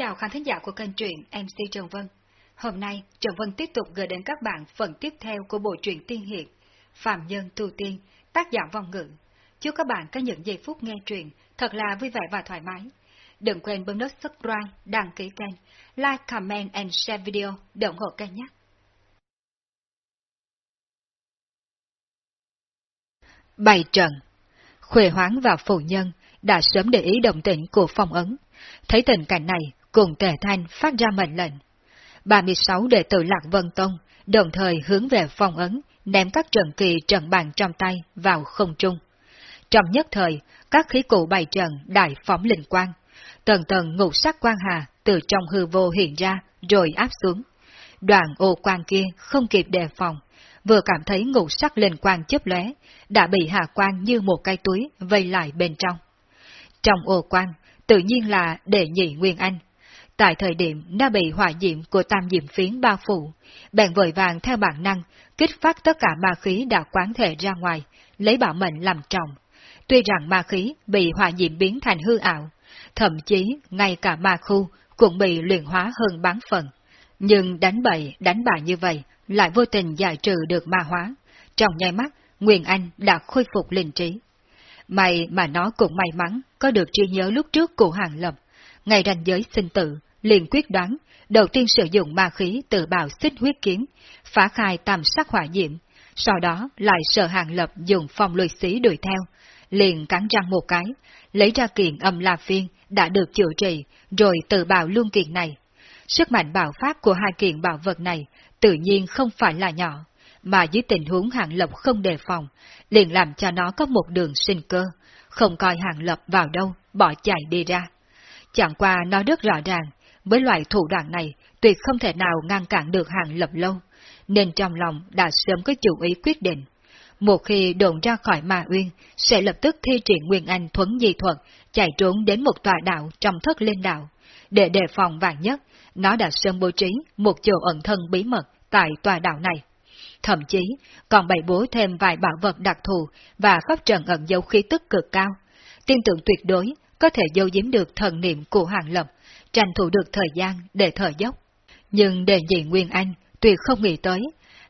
chào khán thính giả của kênh truyện MC Trần Vân. Hôm nay, Trần Vân tiếp tục gửi đến các bạn phần tiếp theo của bộ truyện tiên hiệp Phạm Nhân Tu Tiên, tác giả vong ngữ. Chúc các bạn có những giây phút nghe truyện thật là vui vẻ và thoải mái. Đừng quên bấm nút subscribe, đăng ký kênh, like, comment and share video để ủng hộ kênh nhé. Bày trận Khuê hoáng và phụ nhân đã sớm để ý động tĩnh của phong ấn. Thấy tình cảnh này, cùng tề thanh phát ra mệnh lệnh. 36 đệ tử Lạc Vân Tông đồng thời hướng về phong ấn, ném các trận kỳ trận bàn trong tay vào không trung. Trong nhất thời, các khí cụ bày trận đại phóng linh quang. Tầng tầng ngũ sắc quang hà từ trong hư vô hiện ra, rồi áp xuống. Đoàn ô quang kia không kịp đề phòng, vừa cảm thấy ngũ sắc linh quang chớp lóe, đã bị hạ quang như một cái túi vây lại bên trong. Trong ô quang, tự nhiên là đệ nhị Nguyên Anh. Tại thời điểm đã bị hỏa diệm của tam diệm phiến bao phủ, bèn vội vàng theo bản năng, kích phát tất cả ma khí đã quán thể ra ngoài, lấy bảo mệnh làm trọng. Tuy rằng ma khí bị hỏa diệm biến thành hư ảo, thậm chí ngay cả ma khu cũng bị luyện hóa hơn bán phần. Nhưng đánh bậy, đánh bại như vậy, lại vô tình giải trừ được ma hóa. Trong nháy mắt, Nguyên Anh đã khôi phục linh trí. May mà nó cũng may mắn có được trí nhớ lúc trước của Hàng Lập. Ngày ranh giới sinh tử, liền quyết đoán, đầu tiên sử dụng ma khí tự bào xích huyết kiếm, phá khai tam sắc hỏa diệm, sau đó lại sợ Hàng Lập dùng phong lôi xí đuổi theo, liền cắn răng một cái, lấy ra kiện âm la phiên đã được chữa trị, rồi tự bào luôn kiện này. Sức mạnh bạo phát của hai kiện bảo vật này tự nhiên không phải là nhỏ, mà dưới tình huống Hàng Lập không đề phòng, liền làm cho nó có một đường sinh cơ, không coi Hàng Lập vào đâu, bỏ chạy đi ra. Chẳng qua nó rất rõ ràng, với loại thủ đoạn này, tuyệt không thể nào ngăn cản được Hàng Lập lâu, nên trong lòng đã sớm có chủ ý quyết định. Một khi đồn ra khỏi Ma Uyên, sẽ lập tức thi triển Nguyên Anh thuấn di thuật, chạy trốn đến một tòa đạo trong thất lên đạo. Để đề phòng vạn nhất, nó đã sớm bố trí một chỗ ẩn thân bí mật tại tòa đạo này. Thậm chí, còn bày bố thêm vài bảo vật đặc thù và pháp trận ẩn dấu khí tức cực cao. Tin tưởng tuyệt đối có thể dâu giếm được thần niệm của Hàng Lập, tranh thủ được thời gian để thở dốc. Nhưng đề nhị Nguyên Anh tuyệt không nghĩ tới,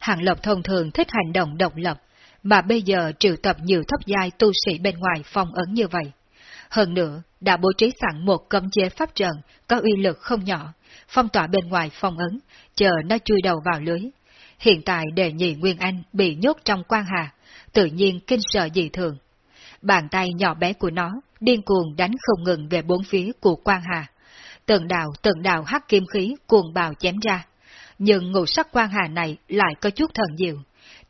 Hàng lộc thông thường thích hành động độc lập, mà bây giờ triệu tập nhiều thấp giai tu sĩ bên ngoài phong ấn như vậy. Hơn nữa, đã bố trí sẵn một cấm chế pháp trận có uy lực không nhỏ, phong tỏa bên ngoài phong ấn, chờ nó chui đầu vào lưới. Hiện tại đề nhị Nguyên Anh bị nhốt trong quan hà, tự nhiên kinh sợ dị thường. Bàn tay nhỏ bé của nó điên cuồng đánh không ngừng về bốn phía của quan hà. Từng đạo từng đạo hắc kim khí cuồng bào chém ra. Nhưng ngũ sắc quan hà này lại có chút thần diệu.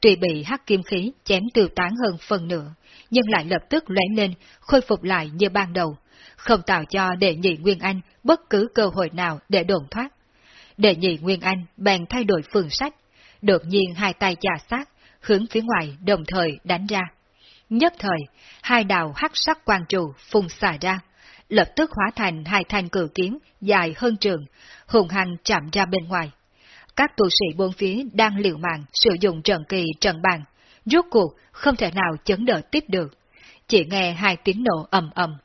Tuy bị hắc kim khí chém tiêu tán hơn phần nửa, nhưng lại lập tức lóe lên, khôi phục lại như ban đầu, không tạo cho đệ nhị Nguyên Anh bất cứ cơ hội nào để đồn thoát. Đệ nhị Nguyên Anh bèn thay đổi phương sách, đột nhiên hai tay chà sát, hướng phía ngoài đồng thời đánh ra. Nhất thời, hai đạo hắc sắc quang trụ phun xả ra, lập tức hóa thành hai thanh cử kiếm dài hơn trường, hùng hăng chạm ra bên ngoài. Các tu sĩ bốn phía đang liều mạng sử dụng trận kỳ trận bàn, rốt cuộc không thể nào chấn đỡ tiếp được. Chỉ nghe hai tiếng nổ ầm ầm,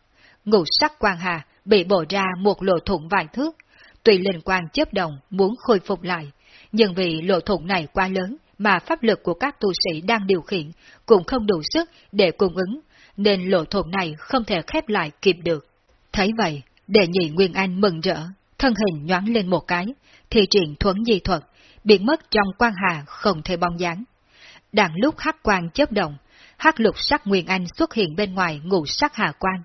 ngũ sắc quang hà bị bổ ra một lỗ thủng vài thước, tùy linh quang chớp đồng muốn khôi phục lại, nhưng vì lỗ thủng này quá lớn mà pháp lực của các tu sĩ đang điều khiển cũng không đủ sức để cung ứng, nên lỗ thủng này không thể khép lại kịp được. Thấy vậy, đệ nhị Nguyên Anh mừng rỡ, thân hình nhoáng lên một cái, thi triển thuấn di thuật, biến mất trong quan hà không thể bong dáng. Đang lúc hắc quang chớp động, hắc lục sắc Nguyên Anh xuất hiện bên ngoài ngũ sắc hà quan.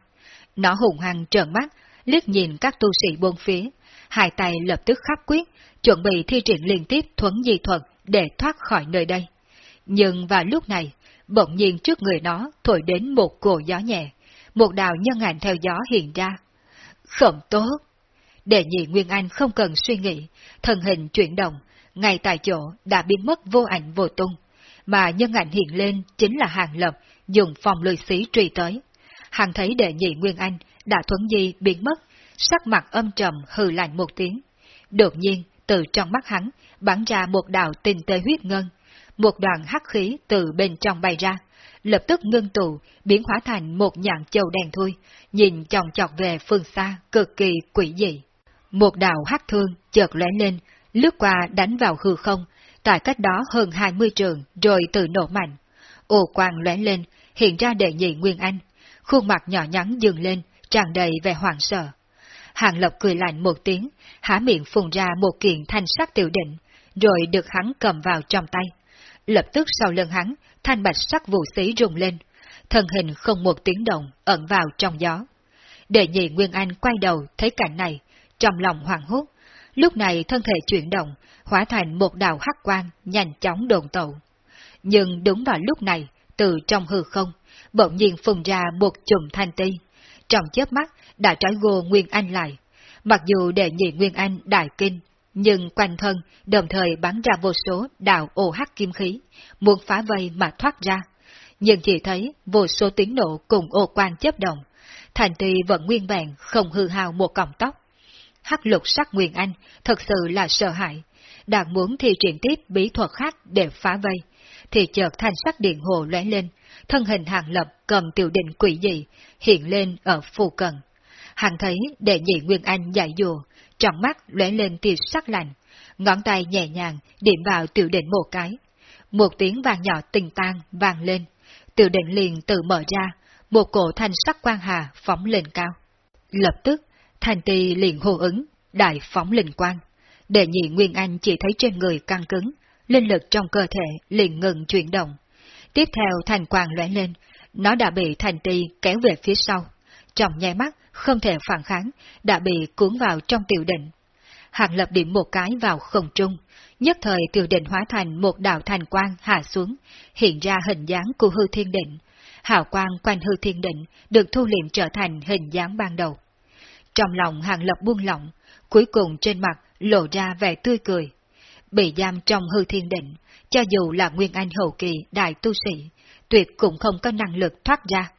Nó hùng hăng trợn mắt, liếc nhìn các tu sĩ buông phía, hai tay lập tức khắc quyết, chuẩn bị thi triển liên tiếp thuấn di thuật để thoát khỏi nơi đây. Nhưng vào lúc này, bỗng nhiên trước người nó thổi đến một cổ gió nhẹ, một đạo nhân ảnh theo gió hiện ra. Không tốt! Đệ nhị Nguyên Anh không cần suy nghĩ, thân hình chuyển động, ngay tại chỗ đã biến mất vô ảnh vô tung, mà nhân ảnh hiện lên chính là Hàng Lập dùng phòng lười xí truy tới. Hàng thấy đệ nhị Nguyên Anh đã thuấn di biến mất, sắc mặt âm trầm hừ lạnh một tiếng. Đột nhiên, từ trong mắt hắn, bắn ra một đạo tinh tế huyết ngân. Một đoàn hắc khí từ bên trong bay ra, lập tức ngưng tụ, biến hóa thành một nhạn châu đen thui, nhìn chòng chọc về phương xa, cực kỳ quỷ dị. Một đạo hắc thương chợt lóe lên, lướt qua đánh vào hư không, tại cách đó hơn 20 trường rồi tự nổ mạnh. Ô quang lóe lên, hiện ra đệ nhị Nguyên Anh, khuôn mặt nhỏ nhắn dừng lên, tràn đầy vẻ hoảng sợ. Hàng lộc cười lạnh một tiếng, há miệng phun ra một kiện thanh sắc tiểu định, rồi được hắn cầm vào trong tay. Lập tức sau lưng hắn, thanh bạch sắc vũ xí rung lên, thân hình không một tiếng động ẩn vào trong gió. Đệ nhị Nguyên Anh quay đầu thấy cảnh này, trong lòng hoàng hốt, lúc này thân thể chuyển động, hóa thành một đạo hắc quang nhanh chóng đồn tậu. Nhưng đúng vào lúc này, từ trong hư không, bỗng nhiên phùng ra một chùm thanh ti. Trong chớp mắt đã trói gô Nguyên Anh lại. Mặc dù đệ nhị Nguyên Anh đại kinh, nhưng quanh thân đồng thời bắn ra vô số đạo ô hắc kim khí, muốn phá vây mà thoát ra. Nhưng chỉ thấy vô số tiếng nổ cùng ô quan chấp động, thành trì vẫn nguyên vẹn không hư hao một cọng tóc. Hắc lục sắc Nguyên Anh thật sự là sợ hãi, đang muốn thi triển tiếp bí thuật khác để phá vây, thì chợt thanh sắc điện hồ lóe lên, thân hình hàng lập cầm tiểu định quỷ dị, hiện lên ở phù cận. Hàng thấy đệ nhị Nguyên Anh dạy dùa, trong mắt lóe lên tia sắc lạnh, ngón tay nhẹ nhàng điểm vào tiểu định một cái. Một tiếng vàng nhỏ tình tang vang lên, tiểu định liền tự mở ra, một cổ thanh sắc quang hà phóng lên cao. Lập tức, thanh ti liền hô ứng, đại phóng linh quang. Đệ nhị Nguyên Anh chỉ thấy trên người căng cứng, linh lực trong cơ thể liền ngừng chuyển động. Tiếp theo thành quang lóe lên, nó đã bị thành ti kéo về phía sau. Trong nháy mắt, không thể phản kháng, đã bị cuốn vào trong tiểu định. Hàng lập điểm một cái vào không trung, nhất thời tiểu định hóa thành một đạo thành quang hạ xuống, hiện ra hình dáng của hư thiên định. Hào quang quanh hư thiên định được thu liệm trở thành hình dáng ban đầu. Trong lòng hàng lập buông lỏng, cuối cùng trên mặt lộ ra vẻ tươi cười. Bị giam trong hư thiên định, cho dù là Nguyên Anh hậu kỳ đại tu sĩ, tuyệt cũng không có năng lực thoát ra.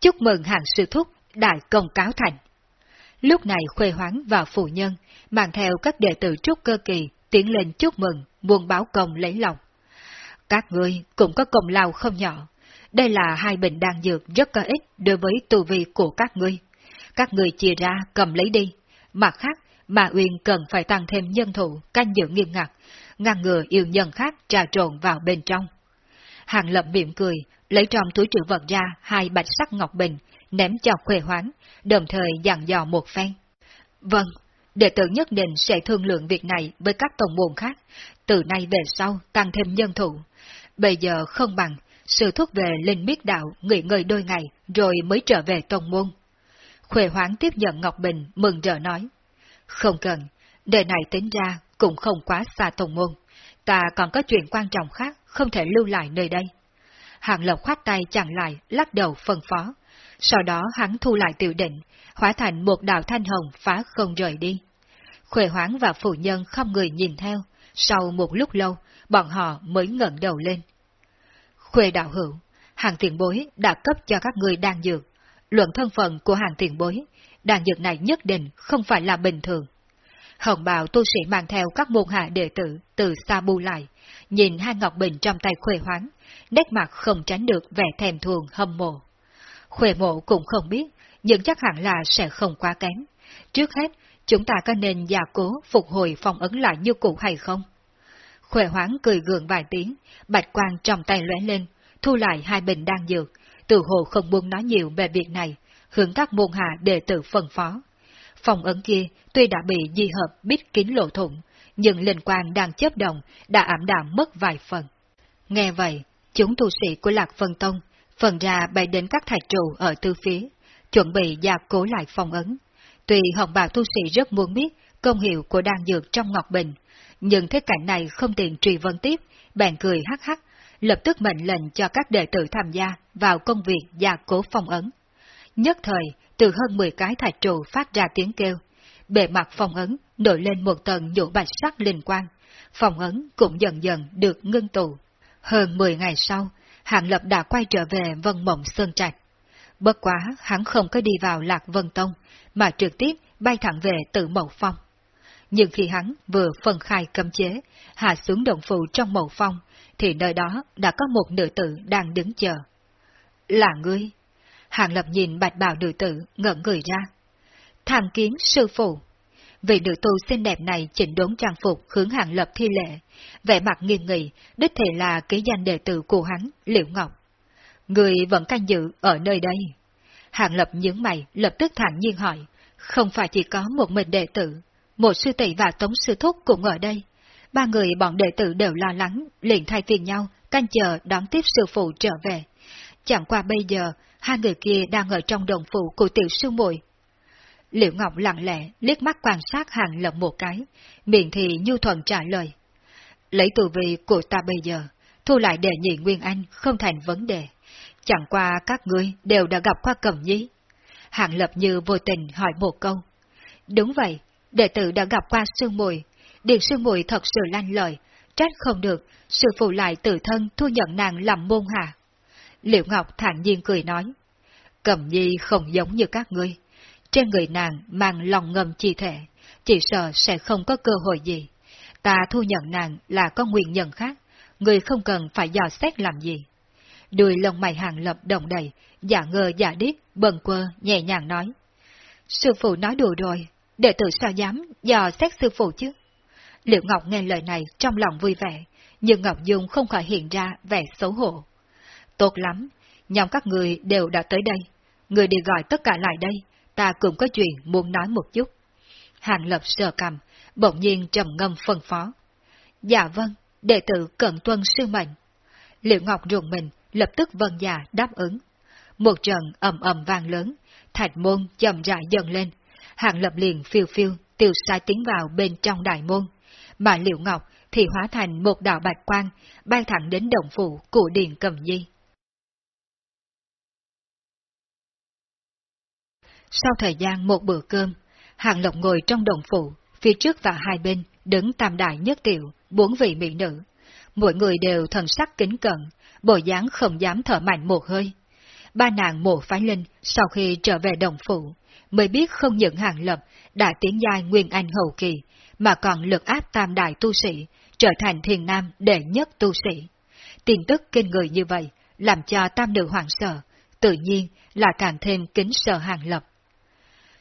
Chúc mừng hàng sư thúc, đại công cáo thành. Lúc này Khuê Hoáng và Phụ Nhân mang theo các đệ tử trúc cơ kỳ tiến lên chúc mừng, buôn báo công lấy lòng. Các ngươi cũng có công lao không nhỏ. Đây là hai bình đan dược rất có ích đối với tu vi của các ngươi. Các ngươi chia ra cầm lấy đi. Mặt khác, mà Uyên cần phải tăng thêm nhân thủ, canh giữ nghiêm ngặt, ngăn ngừa yêu nhân khác trà trộn vào bên trong. Hàng lập miệng cười, lấy trong túi trữ vật ra hai bạch sắc ngọc bình, ném cho khuê hoáng, đồng thời dặn dò một phen. Vâng, đệ tử nhất định sẽ thương lượng việc này với các tổng môn khác, từ nay về sau tăng thêm nhân thủ. Bây giờ không bằng, sự thúc về linh miết đạo nghỉ ngơi đôi ngày rồi mới trở về tổng môn. Khuê hoáng tiếp nhận Ngọc Bình, mừng rỡ nói. Không cần, đời này tính ra cũng không quá xa tổng môn. Ta còn có chuyện quan trọng khác, không thể lưu lại nơi đây. Hàng Lộc khoát tay chặn lại, lắc đầu phân phó. Sau đó hắn thu lại tiểu định, hóa thành một đạo thanh hồng phá không rời đi. Khuệ hoáng và phụ nhân không người nhìn theo, sau một lúc lâu, bọn họ mới ngẩng đầu lên. Khuệ đạo hữu, hàng tiền bối đã cấp cho các người đan dược. Luận thân phận của hàng tiền bối, đan dược này nhất định không phải là bình thường. Hồng bào tu sĩ mang theo các môn hạ đệ tử từ xa bu lại, nhìn hai ngọc bình trong tay khuê hoáng, nét mặt không tránh được vẻ thèm thuồng hâm mộ. Khuệ mộ cũng không biết, nhưng chắc hẳn là sẽ không quá kém. Trước hết, chúng ta có nên gia cố phục hồi phong ấn lại như cũ hay không? Khuệ hoáng cười gượng vài tiếng, bạch quang trong tay lóe lên, thu lại hai bình đan dược, từ hồ không muốn nói nhiều về việc này, hướng các môn hạ đệ tử phân phó. Phòng ấn kia tuy đã bị di hợp bít kín lộ thủng, nhưng linh quan đang chấp động đã ảm đạm mất vài phần. Nghe vậy, chúng tu sĩ của Lạc Vân Tông phần ra bay đến các thạch trụ ở tư phía, chuẩn bị gia cố lại phòng ấn. Tuy hồng bào tu sĩ rất muốn biết công hiệu của đan dược trong ngọc bình, nhưng thế cảnh này không tiện truy vấn tiếp, bèn cười hắc hắc, lập tức mệnh lệnh cho các đệ tử tham gia vào công việc gia cố phong ấn. Nhất thời, từ hơn 10 cái thạch trụ phát ra tiếng kêu. Bề mặt phong ấn nổi lên một tầng nhũ bạch sắc linh quang. Phong ấn cũng dần dần được ngưng tụ. Hơn 10 ngày sau, Hạng Lập đã quay trở về Vân Mộng Sơn Trạch. Bất quá, hắn không có đi vào Lạc Vân Tông, mà trực tiếp bay thẳng về tự Mậu Phong. Nhưng khi hắn vừa phân khai cấm chế, hạ xuống động phụ trong Mậu Phong, thì nơi đó đã có một nữ tử đang đứng chờ. Là ngươi? hạng Lập nhìn bạch bào nữ tử, ngẩn người ra. Tham kiến sư phụ. Vị nữ tu xinh đẹp này chỉnh đốn trang phục hướng hàng lập thi lệ, vẻ mặt nghiêm nghị, đích thể là ký danh đệ tử của hắn, Liễu Ngọc. Người vẫn canh giữ ở nơi đây. Hàng lập nhướng mày, lập tức thản nhiên hỏi, không phải chỉ có một mình đệ tử, một sư tỷ và tống sư thúc cũng ở đây. Ba người bọn đệ tử đều lo lắng, liền thay phiên nhau, canh chờ đón tiếp sư phụ trở về. Chẳng qua bây giờ, hai người kia đang ở trong đồng phụ của tiểu sư muội. Liễu Ngọc lặng lẽ liếc mắt quan sát hàng lập một cái, miệng thì nhu thuận trả lời. Lấy tù vị của ta bây giờ, thu lại đề nhị Nguyên Anh không thành vấn đề. Chẳng qua các ngươi đều đã gặp qua cẩm nhí. Hàng lập như vô tình hỏi một câu. Đúng vậy, đệ tử đã gặp qua sương mùi. điện sương mùi thật sự lanh lời, trách không được, sư phụ lại tự thân thu nhận nàng làm môn hạ. Liệu Ngọc thản nhiên cười nói. Cẩm nhi không giống như các ngươi. Trên người nàng mang lòng ngầm chi thể, chỉ sợ sẽ không có cơ hội gì. Ta thu nhận nàng là có nguyên nhân khác, người không cần phải dò xét làm gì. Đuôi lông mày hàng lập đồng đầy, giả ngơ giả điếc, bần quơ, nhẹ nhàng nói. Sư phụ nói đùa rồi, đệ tử sao dám dò xét sư phụ chứ? Liệu Ngọc nghe lời này trong lòng vui vẻ, nhưng Ngọc Dung không khỏi hiện ra vẻ xấu hổ. Tốt lắm, nhóm các người đều đã tới đây. Người đi gọi tất cả lại đây, ta cũng có chuyện muốn nói một chút. Hàng lập sờ cầm, bỗng nhiên trầm ngâm phân phó. Dạ vâng, đệ tử cận tuân sư mệnh. Liệu Ngọc rùng mình, lập tức vân dạ đáp ứng. Một trận ầm ầm vang lớn, thạch môn chậm rãi dần lên. Hàng lập liền phiêu phiêu, tiêu sai tiến vào bên trong đại môn. Mà Liệu Ngọc thì hóa thành một đạo bạch quang, bay thẳng đến đồng phủ của Điền Cầm Di. Sau thời gian một bữa cơm, Hàng Lộc ngồi trong đồng phủ, phía trước và hai bên đứng tam đại nhất tiểu, bốn vị mỹ nữ. Mỗi người đều thần sắc kính cận, bộ dáng không dám thở mạnh một hơi. Ba nàng mộ phái linh sau khi trở về đồng phủ, mới biết không những Hàng Lập đã tiến giai Nguyên Anh hậu kỳ, mà còn lực áp tam đại tu sĩ, trở thành thiền nam đệ nhất tu sĩ. Tin tức kinh người như vậy, làm cho tam nữ hoàng sợ, tự nhiên là càng thêm kính sợ Hàng Lập.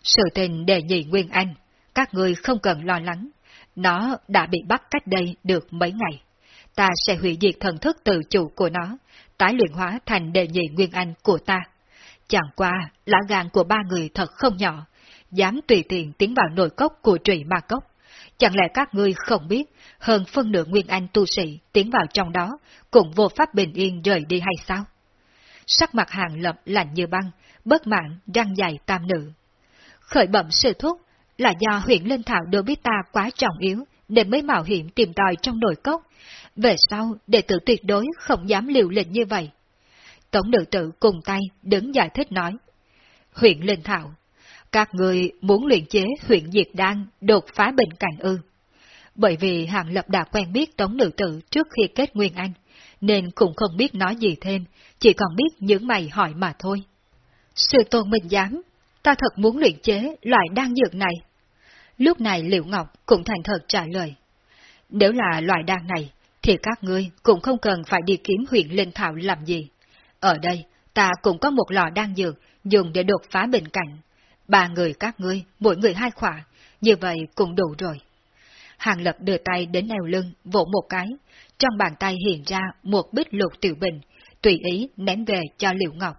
Sự tình đề nhị Nguyên Anh, các người không cần lo lắng, nó đã bị bắt cách đây được mấy ngày. Ta sẽ hủy diệt thần thức tự chủ của nó, tái luyện hóa thành đề nhị Nguyên Anh của ta. Chẳng qua, lá gan của ba người thật không nhỏ, dám tùy tiện tiến vào nội cốc của trụy ma cốc. Chẳng lẽ các ngươi không biết, hơn phân nửa Nguyên Anh tu sĩ tiến vào trong đó, cũng vô pháp bình yên rời đi hay sao? Sắc mặt hàng lập lạnh như băng, bất mãn răng dài tam nữ. Khởi bẩm sự thúc là do huyện Linh Thảo đối biết ta quá trọng yếu, nên mới mạo hiểm tìm tòi trong nội cốc. Về sau, đệ tử tuyệt đối không dám liều lĩnh như vậy. Tổng nữ tử cùng tay đứng giải thích nói. Huyện Linh Thảo, các người muốn luyện chế huyện Diệt Đan đột phá bệnh cảnh ư. Bởi vì Hàng Lập đã quen biết Tống Nữ Tử trước khi kết Nguyên Anh, nên cũng không biết nói gì thêm, chỉ còn biết những mày hỏi mà thôi. Sư tôn minh dám, ta thật muốn luyện chế loại đan dược này. Lúc này Liệu Ngọc cũng thành thật trả lời. Nếu là loại đan này, thì các ngươi cũng không cần phải đi kiếm huyện Linh Thảo làm gì. Ở đây, ta cũng có một lò đan dược dùng để đột phá bệnh cảnh. Ba người các ngươi, mỗi người hai khỏa, như vậy cũng đủ rồi. Hàng Lập đưa tay đến eo lưng, vỗ một cái, trong bàn tay hiện ra một bích lục tiểu bình, tùy ý ném về cho Liệu Ngọc.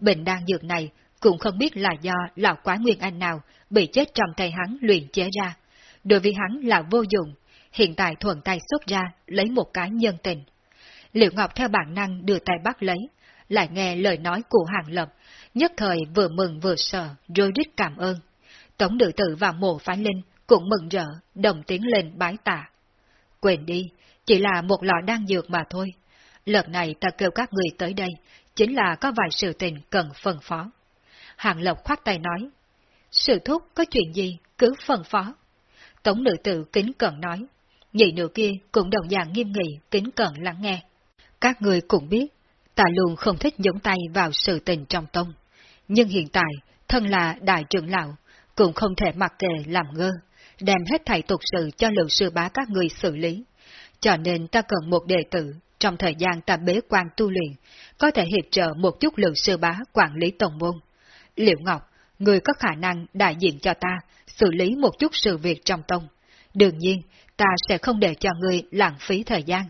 Bình đan dược này cũng không biết là do lão quái nguyên anh nào bị chết trong tay hắn luyện chế ra. Đối với hắn là vô dụng, hiện tại thuận tay xuất ra lấy một cái nhân tình. Liệu Ngọc theo bản năng đưa tay bắt lấy, lại nghe lời nói của Hàng Lập, nhất thời vừa mừng vừa sợ, rồi rít cảm ơn. Tổng nữ tử và mộ phái linh cũng mừng rỡ, đồng tiếng lên bái tạ. Quên đi, chỉ là một lọ đan dược mà thôi. Lần này ta kêu các người tới đây, chính là có vài sự tình cần phân phó. Hàng Lộc khoát tay nói, sự thúc có chuyện gì, cứ phân phó. Tổng nữ tử kính cẩn nói, nhị nữ kia cũng đồng dạng nghiêm nghị, kính cẩn lắng nghe. Các người cũng biết, ta luôn không thích nhúng tay vào sự tình trong tông. Nhưng hiện tại, thân là đại trưởng lão, cũng không thể mặc kệ làm ngơ, đem hết thầy tục sự cho lượng sư bá các người xử lý. Cho nên ta cần một đệ tử, trong thời gian ta bế quan tu luyện, có thể hiệp trợ một chút lượng sư bá quản lý tổng môn. Liệu Ngọc, người có khả năng đại diện cho ta xử lý một chút sự việc trong tông. Đương nhiên, ta sẽ không để cho người lãng phí thời gian,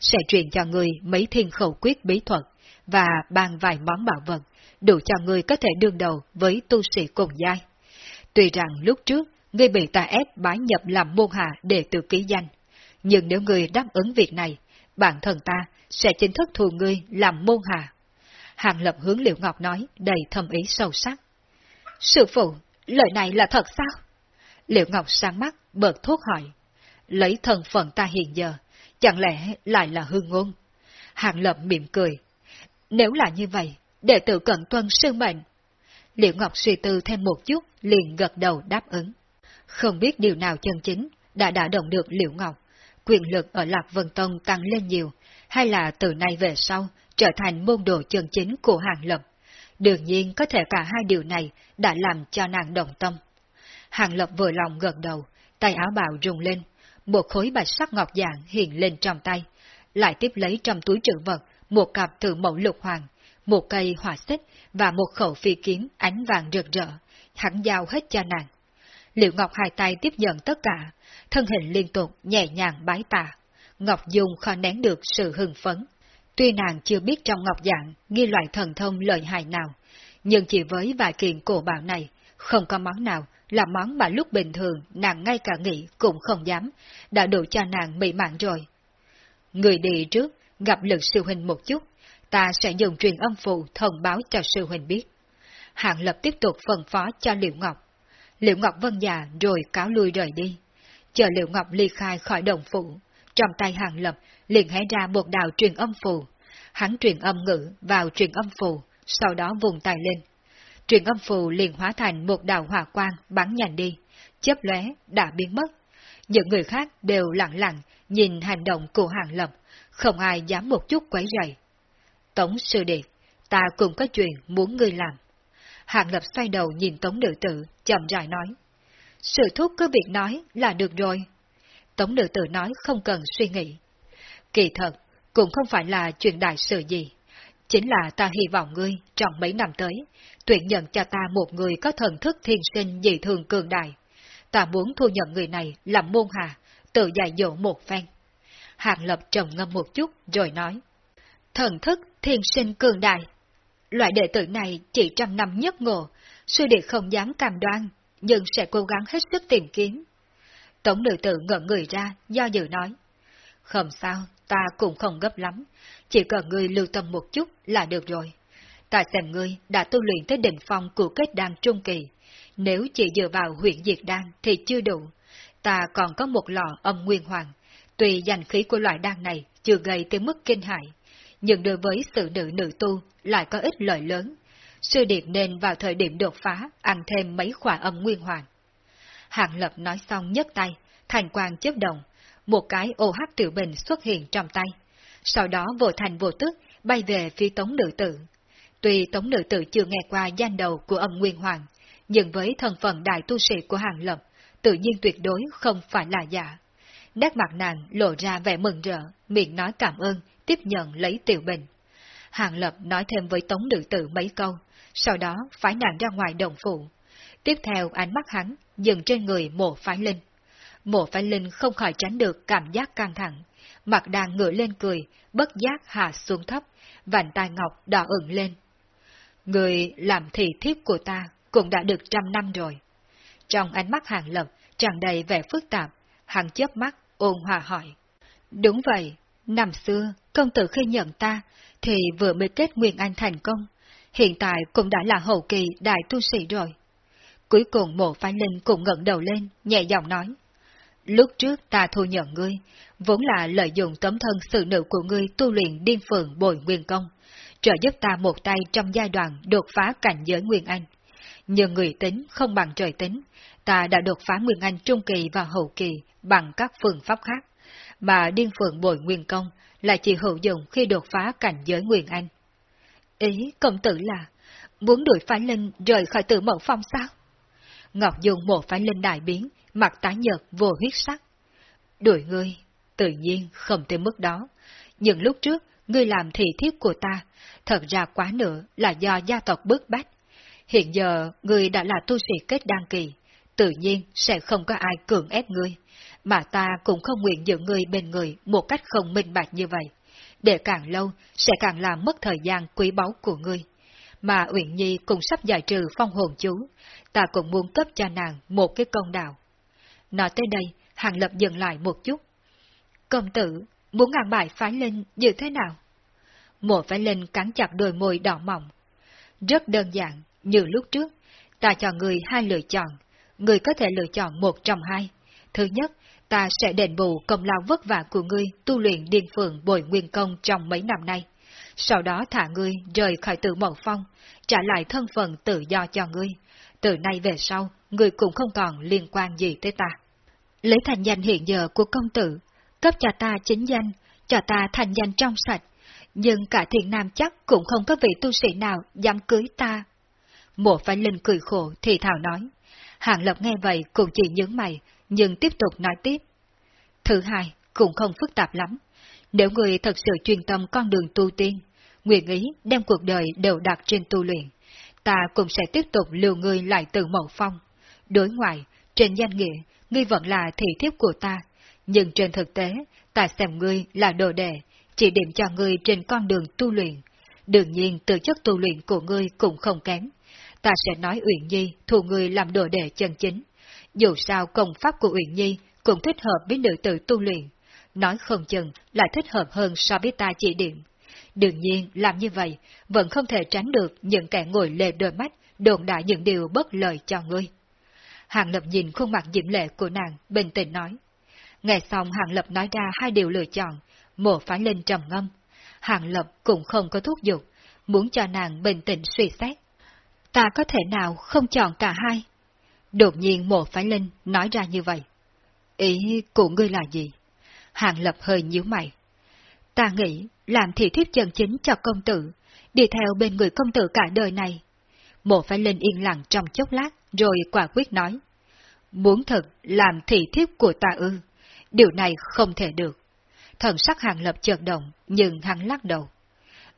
sẽ truyền cho người mấy thiên khẩu quyết bí thuật và ban vài món bảo vật, đủ cho người có thể đương đầu với tu sĩ cùng giai. Tuy rằng lúc trước, ngươi bị ta ép bái nhập làm môn hạ để tự ký danh, nhưng nếu người đáp ứng việc này, bản thân ta sẽ chính thức thù ngươi làm môn hạ. Hàng lập hướng Liễu Ngọc nói đầy thâm ý sâu sắc. Sư phụ, lời này là thật sao? Liễu Ngọc sáng mắt, bật thuốc hỏi. Lấy thân phận ta hiện giờ, chẳng lẽ lại là hương ngôn? Hàng lập mỉm cười. Nếu là như vậy, đệ tử cận tuân sư mệnh. Liễu Ngọc suy tư thêm một chút, liền gật đầu đáp ứng. Không biết điều nào chân chính đã đã động được Liễu Ngọc, quyền lực ở Lạc Vân Tông tăng lên nhiều, hay là từ nay về sau trở thành môn đồ chân chính của Hàng Lập. Đương nhiên có thể cả hai điều này đã làm cho nàng đồng tâm. Hàng Lập vừa lòng gật đầu, tay áo bào rung lên, một khối bạch sắc ngọc dạng hiện lên trong tay, lại tiếp lấy trong túi trữ vật một cặp từ mẫu lục hoàng, một cây hỏa xích và một khẩu phi kiếm ánh vàng rực rỡ, hắn giao hết cho nàng. Liệu Ngọc hai tay tiếp nhận tất cả, thân hình liên tục nhẹ nhàng bái tạ. Ngọc Dung khó nén được sự hưng phấn. Tuy nàng chưa biết trong Ngọc Dạng ghi loại thần thông lợi hại nào, nhưng chỉ với vài kiện cổ bảo này, không có món nào là món mà lúc bình thường nàng ngay cả nghĩ cũng không dám, đã đủ cho nàng mỹ mạng rồi. Người đi trước, gặp lực sư huynh một chút, ta sẽ dùng truyền âm phù thông báo cho sư huynh biết. Hạng lập tiếp tục phân phó cho Liệu Ngọc. Liệu Ngọc vân già rồi cáo lui rời đi. Chờ Liệu Ngọc ly khai khỏi đồng phụ trong tay Hàng Lập liền hé ra một đạo truyền âm phù. Hắn truyền âm ngữ vào truyền âm phù, sau đó vùng tay lên. Truyền âm phù liền hóa thành một đạo hỏa quang bắn nhanh đi, chớp lóe đã biến mất. Những người khác đều lặng lặng nhìn hành động của Hàng Lập, không ai dám một chút quấy rầy. Tống sư đệ ta cũng có chuyện muốn ngươi làm. hạng Lập xoay đầu nhìn Tống nữ tử, chậm rãi nói. Sự thúc cứ việc nói là được rồi. Tống nữ tử nói không cần suy nghĩ. Kỳ thật, cũng không phải là chuyện đại sự gì. Chính là ta hy vọng ngươi, trong mấy năm tới, tuyển nhận cho ta một người có thần thức thiên sinh dị thường cường đại. Ta muốn thu nhận người này làm môn hạ, tự dạy dỗ một phen. Hàng Lập trầm ngâm một chút rồi nói. Thần thức thiên sinh cường đại. Loại đệ tử này chỉ trăm năm nhất ngộ, sư đệ không dám cam đoan, nhưng sẽ cố gắng hết sức tìm kiếm. Tổng nữ tử ngẩn người ra, do dự nói. Không sao, ta cũng không gấp lắm, chỉ cần ngươi lưu tâm một chút là được rồi. Ta xem ngươi đã tu luyện tới đỉnh phong của kết đan trung kỳ, nếu chỉ dựa vào huyện diệt đan thì chưa đủ. Ta còn có một lọ âm nguyên hoàng, tuy danh khí của loại đan này chưa gây tới mức kinh hại, nhưng đối với sự nữ nữ tu lại có ích lợi lớn. Sư điệp nên vào thời điểm đột phá ăn thêm mấy khỏa âm nguyên hoàng. Hạng Lập nói xong nhấc tay, thành quang chớp động, một cái ô hắc tiểu bình xuất hiện trong tay. Sau đó vô thành vô tức bay về phía tống nữ tử. Tuy tống nữ tử chưa nghe qua danh đầu của âm nguyên hoàng, nhưng với thân phận đại tu sĩ của Hàng Lập, tự nhiên tuyệt đối không phải là giả. Nét mặt nàng lộ ra vẻ mừng rỡ, miệng nói cảm ơn, tiếp nhận lấy tiểu bình. Hàng Lập nói thêm với tống nữ tử mấy câu, sau đó phải nàng ra ngoài đồng phụ. Tiếp theo ánh mắt hắn dừng trên người mộ phái linh. Mộ phái linh không khỏi tránh được cảm giác căng thẳng, mặt đang ngửa lên cười, bất giác hạ xuống thấp, vành tai ngọc đỏ ửng lên. Người làm thị thiếp của ta cũng đã được trăm năm rồi. Trong ánh mắt hàng lập, tràn đầy vẻ phức tạp, hàng chớp mắt, ôn hòa hỏi. Đúng vậy, năm xưa, công tử khi nhận ta, thì vừa mới kết Nguyên Anh thành công, hiện tại cũng đã là hậu kỳ đại tu sĩ rồi. Cuối cùng mộ phái linh cũng ngẩng đầu lên, nhẹ giọng nói. Lúc trước ta thu nhận ngươi, vốn là lợi dụng tấm thân sự nữ của ngươi tu luyện điên phượng bồi nguyên công, trợ giúp ta một tay trong giai đoạn đột phá cảnh giới Nguyên Anh. Nhưng người tính không bằng trời tính, ta đã đột phá Nguyên Anh trung kỳ và hậu kỳ bằng các phương pháp khác, mà điên phượng bồi nguyên công là chỉ hữu dụng khi đột phá cảnh giới Nguyên Anh. Ý công tử là, muốn đuổi phái linh rời khỏi tử mẫu phong sao? Ngọc Dung một phái linh đại biến, mặt tái nhợt vô huyết sắc. Đuổi ngươi, tự nhiên không tới mức đó, nhưng lúc trước ngươi làm thị thiếp của ta, thật ra quá nữa là do gia tộc bức bách. Hiện giờ, ngươi đã là tu sĩ kết đăng kỳ, tự nhiên sẽ không có ai cưỡng ép ngươi, mà ta cũng không nguyện giữ ngươi bên người một cách không minh bạch như vậy. Để càng lâu, sẽ càng làm mất thời gian quý báu của ngươi. Mà Uyển Nhi cũng sắp giải trừ phong hồn chú, ta cũng muốn cấp cho nàng một cái công đạo. Nói tới đây, Hàng Lập dừng lại một chút. Công tử, muốn ngàn bài phái linh như thế nào? Mộ phái linh cắn chặt đôi môi đỏ mỏng. Rất đơn giản, như lúc trước, ta cho người hai lựa chọn, người có thể lựa chọn một trong hai. Thứ nhất, ta sẽ đền bù công lao vất vả của ngươi tu luyện điên phượng bồi nguyên công trong mấy năm nay. Sau đó thả ngươi rời khỏi tử mộng phong, trả lại thân phận tự do cho ngươi. Từ nay về sau, ngươi cũng không còn liên quan gì tới ta. Lấy thành danh hiện giờ của công tử, cấp cho ta chính danh, cho ta thành danh trong sạch, nhưng cả thiện nam chắc cũng không có vị tu sĩ nào dám cưới ta. Mộ phải linh cười khổ thì thảo nói. hạng Lập nghe vậy cũng chỉ nhướng mày, nhưng tiếp tục nói tiếp. Thứ hai, cũng không phức tạp lắm. Nếu người thật sự chuyên tâm con đường tu tiên, nguyện ý đem cuộc đời đều đặt trên tu luyện, ta cũng sẽ tiếp tục lưu ngươi lại từ mẫu phong. Đối ngoại, trên danh nghĩa, ngươi vẫn là thị thiếp của ta, nhưng trên thực tế, ta xem ngươi là đồ đệ, chỉ điểm cho ngươi trên con đường tu luyện. Đương nhiên từ chất tu luyện của ngươi cũng không kém. Ta sẽ nói Uyển Nhi thu ngươi làm đồ đệ chân chính. Dù sao công pháp của Uyển Nhi cũng thích hợp với nữ tử tu luyện. Nói không chừng lại thích hợp hơn so với ta chỉ điểm. Đương nhiên, làm như vậy, vẫn không thể tránh được những kẻ ngồi lề đôi mắt, đồn đại những điều bất lợi cho ngươi. Hàng Lập nhìn khuôn mặt diễm lệ của nàng, bình tĩnh nói. Nghe xong Hàng Lập nói ra hai điều lựa chọn, mộ phái lên trầm ngâm. Hàng Lập cũng không có thuốc giục, muốn cho nàng bình tĩnh suy xét. Ta có thể nào không chọn cả hai? Đột nhiên mộ phái linh nói ra như vậy. Ý của ngươi là gì? Hàng Lập hơi nhíu mày. Ta nghĩ làm thị thiếp chân chính cho công tử, đi theo bên người công tử cả đời này. Mộ phái linh yên lặng trong chốc lát, rồi quả quyết nói. Muốn thật làm thị thiếp của ta ư, điều này không thể được. Thần sắc hàng lập chợt động, nhưng hắn lắc đầu.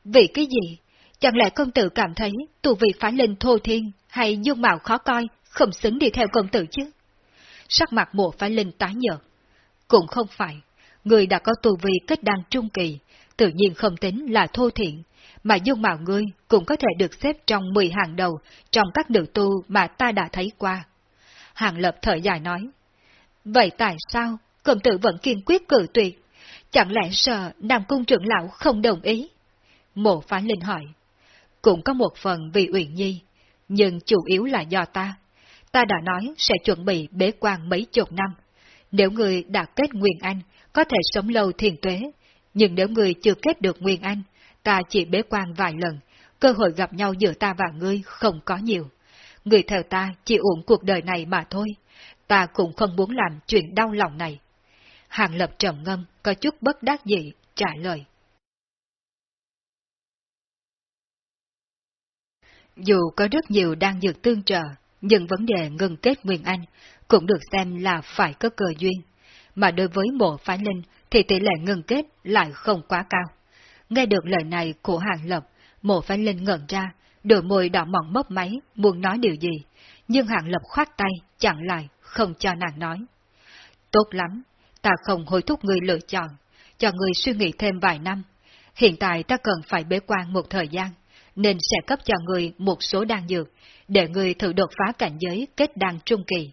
Vì cái gì? Chẳng lẽ công tử cảm thấy tu vị phải linh thô thiên hay dung mạo khó coi, không xứng đi theo công tử chứ? Sắc mặt mộ phái linh tái nhợt. Cũng không phải, người đã có tu vi kết đăng trung kỳ, tự nhiên không tính là thô thiện, mà dung mạo ngươi cũng có thể được xếp trong 10 hàng đầu trong các nữ tu mà ta đã thấy qua. Hàng lập thở dài nói, Vậy tại sao công tử vẫn kiên quyết cử tuyệt? Chẳng lẽ sợ Nam Cung trưởng lão không đồng ý? Mộ phá linh hỏi, cũng có một phần vì Uyển Nhi, nhưng chủ yếu là do ta. Ta đã nói sẽ chuẩn bị bế quan mấy chục năm. Nếu người đã kết Nguyên Anh, có thể sống lâu thiền tuế, nhưng nếu người chưa kết được Nguyên Anh, ta chỉ bế quan vài lần, cơ hội gặp nhau giữa ta và ngươi không có nhiều. Người theo ta chỉ uổng cuộc đời này mà thôi, ta cũng không muốn làm chuyện đau lòng này. Hàng lập trầm ngâm, có chút bất đắc dĩ, trả lời. Dù có rất nhiều đang dược tương trợ, nhưng vấn đề ngừng kết Nguyên Anh cũng được xem là phải có cơ duyên. Mà đối với mộ phái linh thì tỷ lệ ngừng kết lại không quá cao. Nghe được lời này của Hàng Lập, mộ phái linh ngẩn ra, đôi môi đỏ mỏng mấp máy, muốn nói điều gì, nhưng Hàng Lập khoát tay, chặn lại, không cho nàng nói. Tốt lắm, ta không hối thúc người lựa chọn, cho người suy nghĩ thêm vài năm. Hiện tại ta cần phải bế quan một thời gian, nên sẽ cấp cho người một số đan dược, để người thử đột phá cảnh giới kết đan trung kỳ.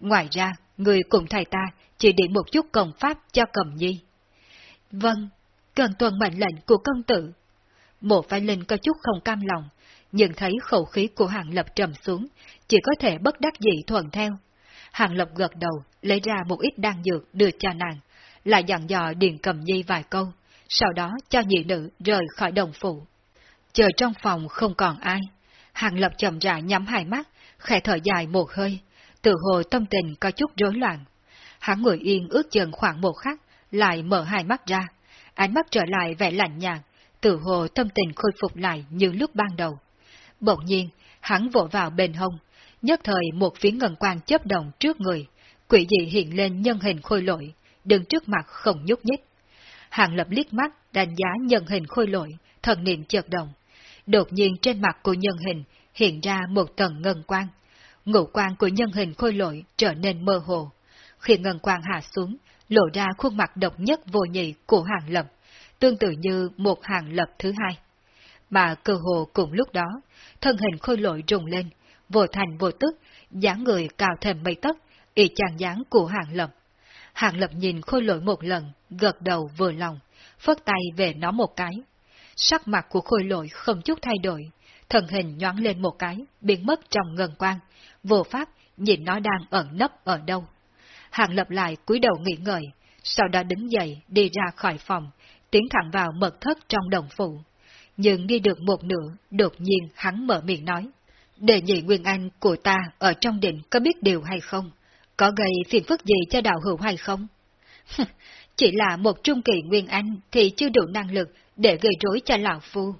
Ngoài ra, người cùng thầy ta chỉ điểm một chút công pháp cho cầm nhi. Vâng, cần tuân mệnh lệnh của công tử. Mộ phái linh có chút không cam lòng, nhưng thấy khẩu khí của hàng lập trầm xuống, chỉ có thể bất đắc dĩ thuận theo. Hàng lập gật đầu, lấy ra một ít đan dược đưa cho nàng, lại dặn dò điền cầm nhi vài câu, sau đó cho nhị nữ rời khỏi đồng phụ. Chờ trong phòng không còn ai, hàng lập chậm rãi nhắm hai mắt, khẽ thở dài một hơi, tự hồ tâm tình có chút rối loạn. Hắn ngồi yên ước chừng khoảng một khắc, lại mở hai mắt ra, ánh mắt trở lại vẻ lạnh nhạt, tự hồ tâm tình khôi phục lại như lúc ban đầu. Bỗng nhiên, hắn vỗ vào bên hông, nhất thời một phía ngân quang chớp động trước người, quỷ dị hiện lên nhân hình khôi lỗi đứng trước mặt không nhúc nhích. Hàng lập liếc mắt, đánh giá nhân hình khôi lỗi thần niệm chợt động. Đột nhiên trên mặt của nhân hình hiện ra một tầng ngân quang. Ngũ quan của nhân hình khôi lỗi trở nên mơ hồ. Khi ngân quang hạ xuống, lộ ra khuôn mặt độc nhất vô nhị của hàng lập, tương tự như một hàng lập thứ hai. Mà cơ hồ cùng lúc đó, thân hình khôi lỗi rùng lên, vô thành vô tức, dáng người cao thêm mấy tấc, y chang dáng của hàng lập. Hàng lập nhìn khôi lỗi một lần, gật đầu vừa lòng, phất tay về nó một cái. Sắc mặt của khôi lỗi không chút thay đổi, thân hình nhoáng lên một cái, biến mất trong ngần quang, vô pháp nhìn nó đang ẩn nấp ở đâu. Hàng lập lại cúi đầu nghỉ ngợi, sau đó đứng dậy đi ra khỏi phòng, tiến thẳng vào mật thất trong đồng phụ. Nhưng đi được một nửa, đột nhiên hắn mở miệng nói. Đề nhị Nguyên Anh của ta ở trong định có biết điều hay không? Có gây phiền phức gì cho đạo hữu hay không? Chỉ là một trung kỳ Nguyên Anh thì chưa đủ năng lực để gây rối cho lão phu.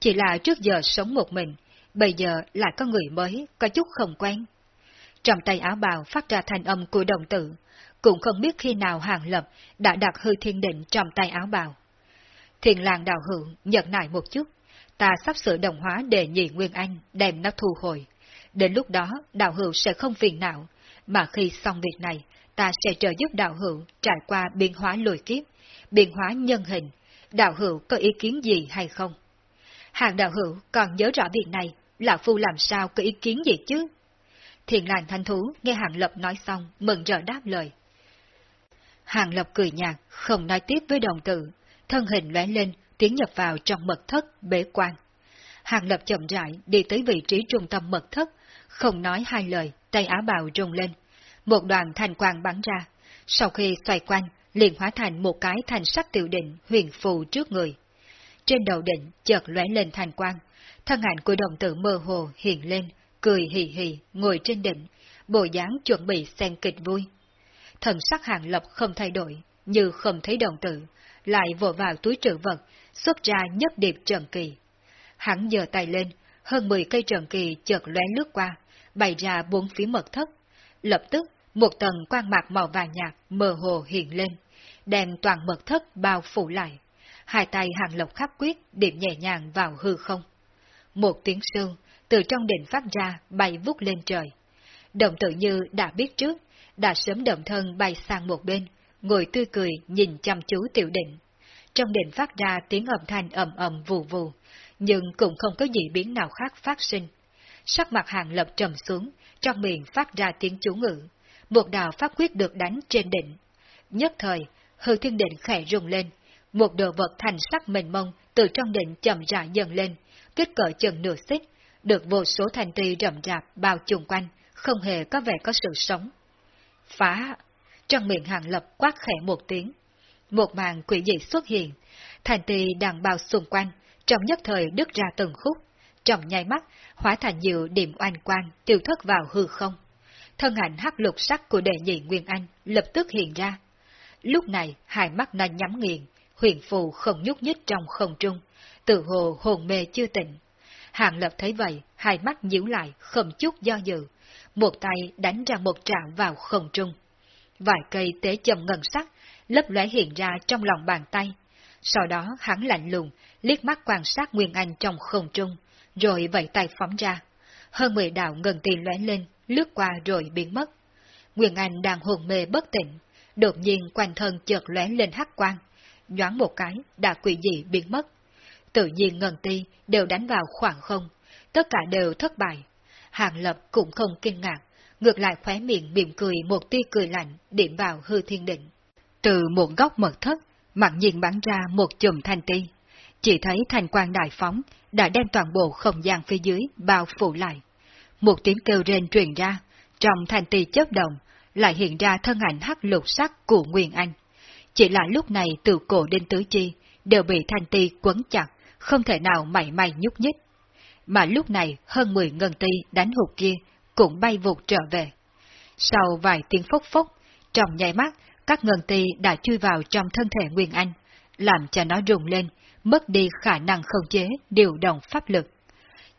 Chỉ là trước giờ sống một mình, bây giờ lại có người mới, có chút không quen. Trong tay áo bào phát ra thanh âm của đồng tử, cũng không biết khi nào hàng lập đã đặt hư thiên định trong tay áo bào. Thiền làng đạo hữu nhận nại một chút, ta sắp sửa đồng hóa để nhị Nguyên Anh đem nó thu hồi. Đến lúc đó, đạo hữu sẽ không phiền não, mà khi xong việc này, ta sẽ trợ giúp đạo hữu trải qua biến hóa lùi kiếp, biến hóa nhân hình. Đạo hữu có ý kiến gì hay không? Hàng đạo hữu còn nhớ rõ việc này, Lão Phu làm sao có ý kiến gì chứ? Thiền lành thanh thú nghe Hàng Lập nói xong, mừng rỡ đáp lời. Hàng Lập cười nhạt, không nói tiếp với đồng tử, thân hình lóe lên, tiến nhập vào trong mật thất bế quan. Hàng Lập chậm rãi đi tới vị trí trung tâm mật thất, không nói hai lời, tay áo bào rung lên. Một đoàn thanh quang bắn ra, sau khi xoay quanh, liền hóa thành một cái thành sắc tiểu định huyền phù trước người. Trên đầu định chợt lóe lên thanh quang, thân ảnh của đồng tử mơ hồ hiện lên, cười hì hì, ngồi trên đỉnh, bộ dáng chuẩn bị xen kịch vui. Thần sắc hàng lập không thay đổi, như không thấy đồng tử, lại vội vào túi trữ vật, xuất ra nhất điệp trần kỳ. Hắn giơ tay lên, hơn 10 cây trần kỳ chợt lóe lướt qua, bày ra bốn phía mật thất. Lập tức, một tầng quang mạc màu vàng nhạt mơ hồ hiện lên, đem toàn mật thất bao phủ lại. Hai tay hàng lộc khắp quyết điểm nhẹ nhàng vào hư không. Một tiếng sương, từ trong đỉnh phát ra bay vút lên trời. động tự như đã biết trước, đã sớm động thân bay sang một bên, ngồi tươi cười nhìn chăm chú tiểu định. Trong đỉnh phát ra tiếng âm thanh ầm ầm vù vù, nhưng cũng không có gì biến nào khác phát sinh. Sắc mặt hàng lập trầm xuống, trong miệng phát ra tiếng chú ngữ. Một đạo pháp quyết được đánh trên đỉnh. Nhất thời, hư thiên định khẽ rung lên, một đồ vật thành sắc mềm mông từ trong đỉnh chậm rãi dần lên, kích cỡ chừng nửa xích, được vô số thành ti rậm rạp bao chung quanh, không hề có vẻ có sự sống. Phá! Trong miệng hàng lập quát khẽ một tiếng. Một màn quỷ dị xuất hiện, thành ti đang bao xung quanh, trong nhất thời đứt ra từng khúc, trong nháy mắt, hóa thành nhiều điểm oanh quang tiêu thất vào hư không. Thân ảnh hắc lục sắc của đệ nhị Nguyên Anh lập tức hiện ra. Lúc này, hai mắt nó nhắm nghiền, huyền phù không nhúc nhích trong không trung, tự hồ hồn mê chưa tỉnh. Hàng lập thấy vậy, hai mắt nhíu lại, không chút do dự, một tay đánh ra một trạm vào không trung. Vài cây tế châm ngân sắc, lấp lóe hiện ra trong lòng bàn tay. Sau đó hắn lạnh lùng, liếc mắt quan sát Nguyên Anh trong không trung, rồi vẫy tay phóng ra. Hơn mười đạo ngân tiền lóe lên, lướt qua rồi biến mất. Nguyên Anh đang hồn mê bất tỉnh, đột nhiên quanh thân chợt lóe lên hắc quang, nhoáng một cái đã quỷ dị biến mất. Tự nhiên ngân ti đều đánh vào khoảng không, tất cả đều thất bại. Hàng Lập cũng không kinh ngạc, ngược lại khóe miệng mỉm cười một tia cười lạnh điểm vào hư thiên định. Từ một góc mật thất, mặc nhiên bắn ra một chùm thanh ti. Chỉ thấy thành quang đại phóng đã đem toàn bộ không gian phía dưới bao phủ lại. Một tiếng kêu rên truyền ra, trong thanh ti chớp động, lại hiện ra thân ảnh hắc lục sắc của Nguyên Anh. Chỉ là lúc này từ cổ đến tứ chi, đều bị thanh ti quấn chặt, không thể nào mảy may nhúc nhích. Mà lúc này hơn 10 ngân ti đánh hụt kia cũng bay vụt trở về. Sau vài tiếng phốc phốc, trong nháy mắt, các ngân ti đã chui vào trong thân thể Nguyên Anh, làm cho nó rùng lên, mất đi khả năng khống chế, điều động pháp lực.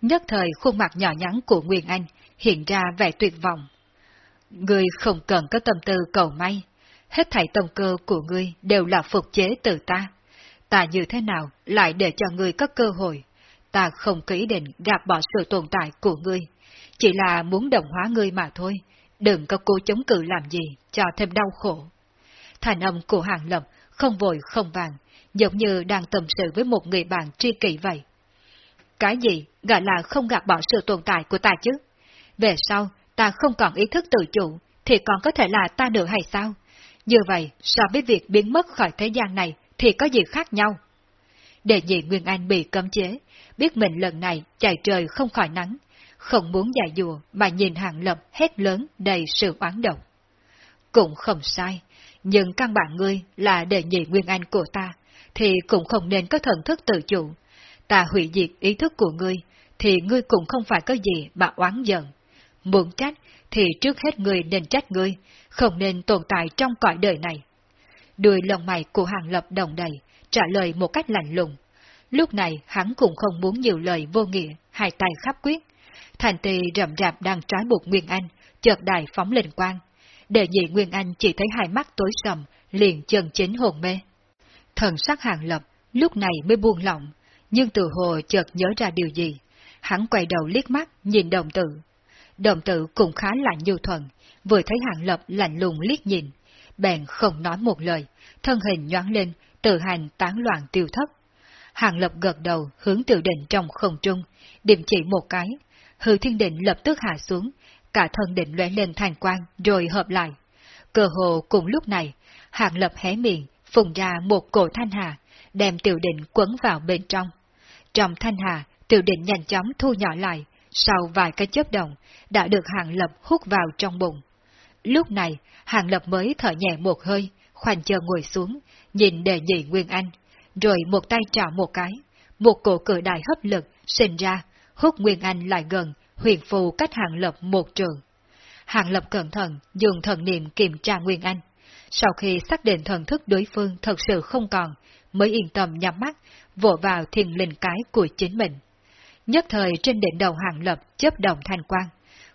Nhất thời khuôn mặt nhỏ nhắn của Nguyên Anh hiện ra vẻ tuyệt vọng. Ngươi không cần có tâm tư cầu may, hết thảy tâm cơ của ngươi đều là phục chế từ ta. Ta như thế nào lại để cho ngươi có cơ hội? ta không có ý định gạt bỏ sự tồn tại của ngươi, chỉ là muốn đồng hóa ngươi mà thôi, đừng có cố chống cự làm gì, cho thêm đau khổ. Thành âm của Hàng Lập không vội không vàng, giống như đang tâm sự với một người bạn tri kỷ vậy. Cái gì gọi là không gạt bỏ sự tồn tại của ta chứ? Về sau, ta không còn ý thức tự chủ, thì còn có thể là ta nữa hay sao? Như vậy, so với việc biến mất khỏi thế gian này, thì có gì khác nhau? Đệ nhị Nguyên Anh bị cấm chế, biết mình lần này chạy trời không khỏi nắng, không muốn giải dùa mà nhìn hàng lập hét lớn đầy sự oán độc. Cũng không sai, nhưng căn bản ngươi là đệ nhị Nguyên Anh của ta, thì cũng không nên có thần thức tự chủ. Ta hủy diệt ý thức của ngươi, thì ngươi cũng không phải có gì mà oán giận. Muốn trách, thì trước hết ngươi nên trách ngươi, không nên tồn tại trong cõi đời này. Đuôi lông mày của hàng lập đồng đầy, trả lời một cách lạnh lùng. Lúc này hắn cũng không muốn nhiều lời vô nghĩa, hai tay khắp quyết. Thành tì rậm rạp đang trói buộc Nguyên Anh, chợt đài phóng lên quang. Đệ nhị Nguyên Anh chỉ thấy hai mắt tối sầm, liền chân chính hồn mê. Thần sắc hàng lập, lúc này mới buông lỏng, nhưng từ hồ chợt nhớ ra điều gì. Hắn quay đầu liếc mắt, nhìn đồng tử. Đồng tử cũng khá lạnh nhu thuận, vừa thấy hàng lập lạnh lùng liếc nhìn. Bèn không nói một lời, thân hình nhoáng lên, tự hành tán loạn tiêu thất. Hàng lập gật đầu hướng tiểu định trong không trung, điểm chỉ một cái, hư thiên định lập tức hạ xuống, cả thân định lóe lên thành quang rồi hợp lại. Cơ hồ cùng lúc này, hàng lập hé miệng, phùng ra một cổ thanh hà, đem tiểu định quấn vào bên trong. Trong thanh hà, tiểu định nhanh chóng thu nhỏ lại, sau vài cái chớp động, đã được hàng lập hút vào trong bụng. Lúc này, hàng lập mới thở nhẹ một hơi, khoanh chân ngồi xuống, nhìn đề nhị Nguyên Anh, rồi một tay trả một cái, một cổ cử đại hấp lực sinh ra, hút Nguyên Anh lại gần, huyền phù cách hàng lập một trường. Hàng lập cẩn thận, dùng thần niệm kiểm tra Nguyên Anh. Sau khi xác định thần thức đối phương thật sự không còn, mới yên tâm nhắm mắt, vỗ vào thiền linh cái của chính mình. Nhất thời trên đỉnh đầu hàng lập chấp động thanh quang,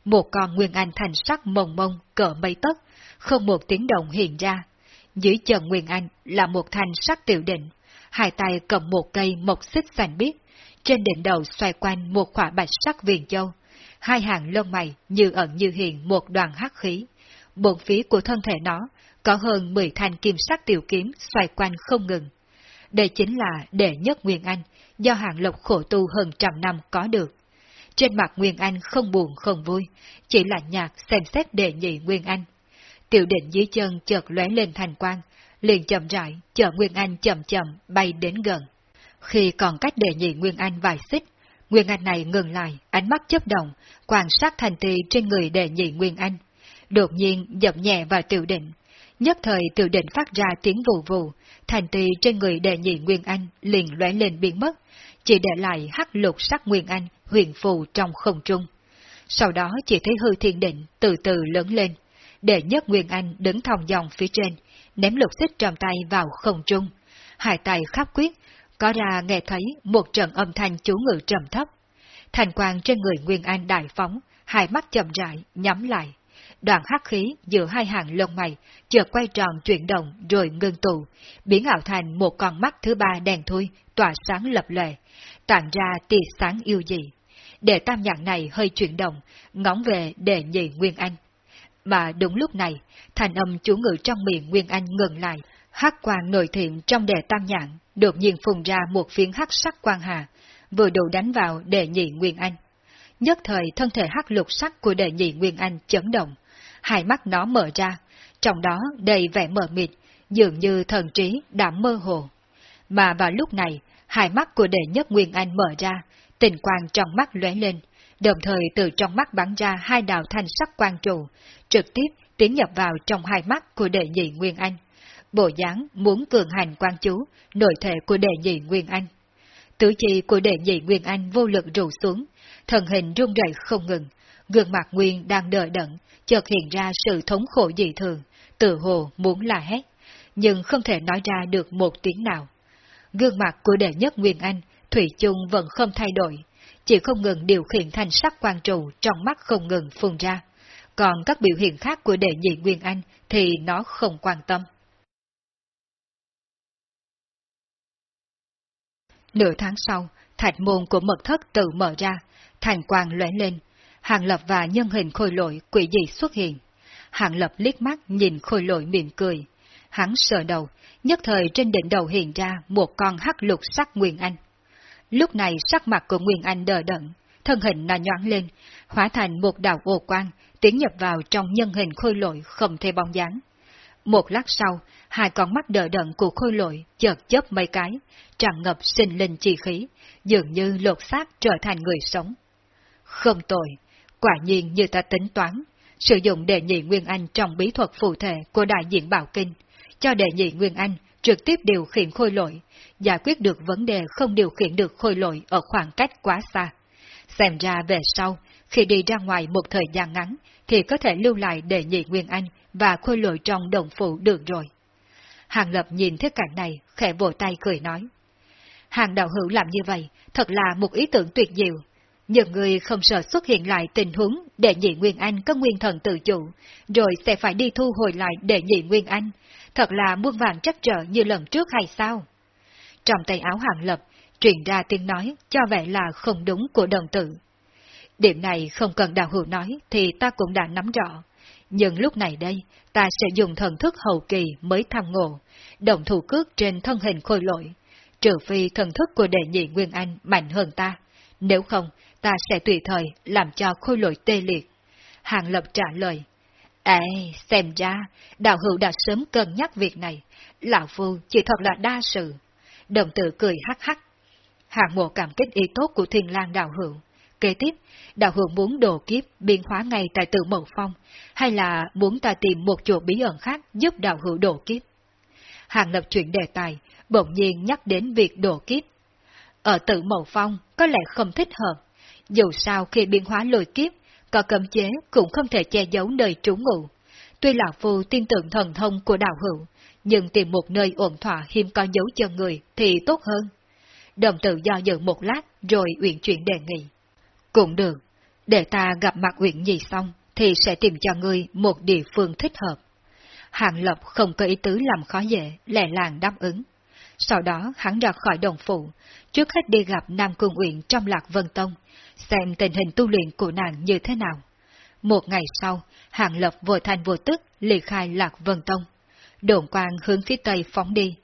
một con Nguyên Anh thành sắc mông mông cỡ mấy tấc, không một tiếng động hiện ra. Dưới chân Nguyên Anh là một thanh sắc tiểu định, hai tay cầm một cây mộc xích xanh biếc, trên đỉnh đầu xoay quanh một khỏa bạch sắc viền châu, hai hàng lông mày như ẩn như hiện một đoàn hắc khí. Bốn phía của thân thể nó có hơn 10 thanh kim sắc tiểu kiếm xoay quanh không ngừng. Đây chính là đệ nhất Nguyên Anh, do hàng lộc khổ tu hơn trăm năm có được. Trên mặt Nguyên Anh không buồn không vui, chỉ là nhạt xem xét đệ nhị Nguyên Anh. Tiểu định dưới chân chợt lóe lên thành quang, liền chậm rãi, chở Nguyên Anh chậm chậm bay đến gần. Khi còn cách đệ nhị Nguyên Anh vài xích, Nguyên Anh này ngừng lại, ánh mắt chớp động, quan sát thành tì trên người đệ nhị Nguyên Anh. Đột nhiên dậm nhẹ vào tiểu định. Nhất thời tiểu định phát ra tiếng vù vù, thành tì trên người đệ nhị Nguyên Anh liền lóe lên biến mất, chỉ để lại hắc lục sắc Nguyên Anh huyền phù trong không trung. Sau đó chỉ thấy hư thiên định từ từ lớn lên. Đệ nhất Nguyên Anh đứng thòng dòng phía trên, ném lục xích trong tay vào không trung. Hai tay khắp quyết, có ra nghe thấy một trận âm thanh chú ngự trầm thấp. Thành quang trên người Nguyên Anh đại phóng, hai mắt chậm rãi, nhắm lại. Đoạn hắc khí giữa hai hàng lông mày, chợt quay tròn chuyển động rồi ngưng tụ, biến ảo thành một con mắt thứ ba đèn thui, tỏa sáng lập lệ, tản ra tia sáng yêu dị. Để tam nhạc này hơi chuyển động, ngóng về để nhị Nguyên Anh. Mà đúng lúc này, thành âm chú ngự trong miệng Nguyên Anh ngừng lại, hắc quang nổi thiện trong đề tam nhạn đột nhiên phùng ra một phiến hắc sắc quang hà, vừa đủ đánh vào đệ nhị Nguyên Anh. Nhất thời thân thể hắc lục sắc của đệ nhị Nguyên Anh chấn động, hai mắt nó mở ra, trong đó đầy vẻ mờ mịt, dường như thần trí đã mơ hồ. Mà vào lúc này, hai mắt của đệ nhất Nguyên Anh mở ra, tình quang trong mắt lóe lên, đồng thời từ trong mắt bắn ra hai đạo thanh sắc quang trụ, trực tiếp tiến nhập vào trong hai mắt của đệ nhị Nguyên Anh. Bộ dáng muốn cường hành quan chú, nội thể của đệ nhị Nguyên Anh. Tử chi của đệ nhị Nguyên Anh vô lực rủ xuống, thần hình rung rẩy không ngừng, gương mặt Nguyên đang đợi đẫn, chợt hiện ra sự thống khổ dị thường, tự hồ muốn là hét, nhưng không thể nói ra được một tiếng nào. Gương mặt của đệ nhất Nguyên Anh, Thủy chung vẫn không thay đổi, chỉ không ngừng điều khiển thành sắc quan trụ trong mắt không ngừng phun ra. Còn các biểu hiện khác của đệ nhị Nguyên Anh thì nó không quan tâm. Nửa tháng sau, thạch môn của mật thất tự mở ra, thành quang lóe lên, Hàng Lập và nhân hình khôi lỗi quỷ dị xuất hiện. Hàng Lập liếc mắt nhìn khôi lỗi mỉm cười. Hắn sờ đầu, nhất thời trên đỉnh đầu hiện ra một con hắc lục sắc Nguyên Anh. Lúc này sắc mặt của Nguyên Anh đờ đẫn, thân hình nó nhoáng lên, hóa thành một đạo ô quang, tiến nhập vào trong nhân hình khôi lội không thể bóng dáng. Một lát sau, hai con mắt đờ đẫn của khôi lội chợt chớp mấy cái, tràn ngập sinh linh chi khí, dường như lột xác trở thành người sống. Không tội, quả nhiên như ta tính toán, sử dụng đệ nhị Nguyên Anh trong bí thuật phù thể của đại diện Bảo Kinh, cho đệ nhị Nguyên Anh trực tiếp điều khiển khôi lội, giải quyết được vấn đề không điều khiển được khôi lội ở khoảng cách quá xa. Xem ra về sau, khi đi ra ngoài một thời gian ngắn, thì có thể lưu lại để nhị Nguyên Anh và khôi lội trong đồng phụ được rồi. Hàng Lập nhìn thấy cảnh này, khẽ vỗ tay cười nói. Hàng đạo hữu làm như vậy, thật là một ý tưởng tuyệt diệu. Những người không sợ xuất hiện lại tình huống để nhị Nguyên Anh có nguyên thần tự chủ, rồi sẽ phải đi thu hồi lại để nhị Nguyên Anh. Thật là muôn vàng trắc trở như lần trước hay sao? Trong tay áo hàng lập, truyền ra tiếng nói cho vẻ là không đúng của đồng tử. Điểm này không cần đạo hữu nói thì ta cũng đã nắm rõ. Nhưng lúc này đây, ta sẽ dùng thần thức hậu kỳ mới tham ngộ, động thủ cước trên thân hình khôi lỗi, trừ phi thần thức của đệ nhị Nguyên Anh mạnh hơn ta. Nếu không, ta sẽ tùy thời làm cho khôi lỗi tê liệt. Hàng Lập trả lời. Ê, xem ra, đạo hữu đã sớm cân nhắc việc này. Lão Phu chỉ thật là đa sự. Đồng tử cười hắc hắc. hạng mộ cảm kích ý tốt của thiên lang đạo hữu. Kế tiếp, đạo hữu muốn đồ kiếp biên hóa ngay tại tự mậu phong, hay là muốn ta tìm một chỗ bí ẩn khác giúp đạo hữu đồ kiếp? Hàng lập chuyện đề tài, bỗng nhiên nhắc đến việc đồ kiếp. Ở tự mậu phong có lẽ không thích hợp, dù sao khi biên hóa lôi kiếp, và cấm chế cũng không thể che giấu nơi trú ngụ. Tuy lão phu tin tưởng thần thông của đạo hữu, nhưng tìm một nơi ổn thỏa hiếm có dấu chân người thì tốt hơn. Đồng tử do dự một lát rồi uyển chuyển đề nghị. Cũng được, để ta gặp mặt uyển nhi xong thì sẽ tìm cho ngươi một địa phương thích hợp. Hàng Lập không có ý tứ làm khó dễ, lẻ làng đáp ứng. Sau đó hắn ra khỏi đồng phụ, trước hết đi gặp Nam Cung Uyển trong Lạc Vân Tông, xem tình hình tu luyện của nàng như thế nào. Một ngày sau, Hàng Lập vừa thành vô tức ly khai Lạc Vân Tông. Đồn quang hướng phía tây phóng đi.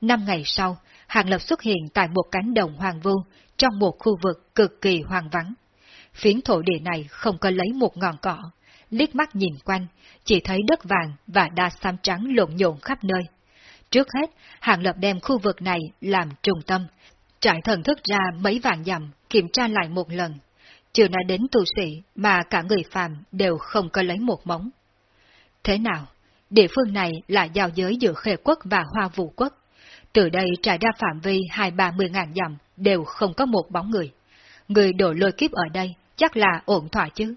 Năm ngày sau, Hàng Lập xuất hiện tại một cánh đồng hoàng vu, trong một khu vực cực kỳ hoang vắng. Phiến thổ địa này không có lấy một ngọn cỏ, liếc mắt nhìn quanh, chỉ thấy đất vàng và đa xám trắng lộn nhộn khắp nơi. Trước hết, Hàng Lập đem khu vực này làm trung tâm, trải thần thức ra mấy vạn dặm, kiểm tra lại một lần. Chưa nói đến tu sĩ mà cả người phàm đều không có lấy một móng. Thế nào? Địa phương này là giao giới giữa khê quốc và hoa vũ quốc. Từ đây trải ra phạm vi hai ba mươi ngàn dặm đều không có một bóng người. Người đổ lôi kiếp ở đây chắc là ổn thỏa chứ.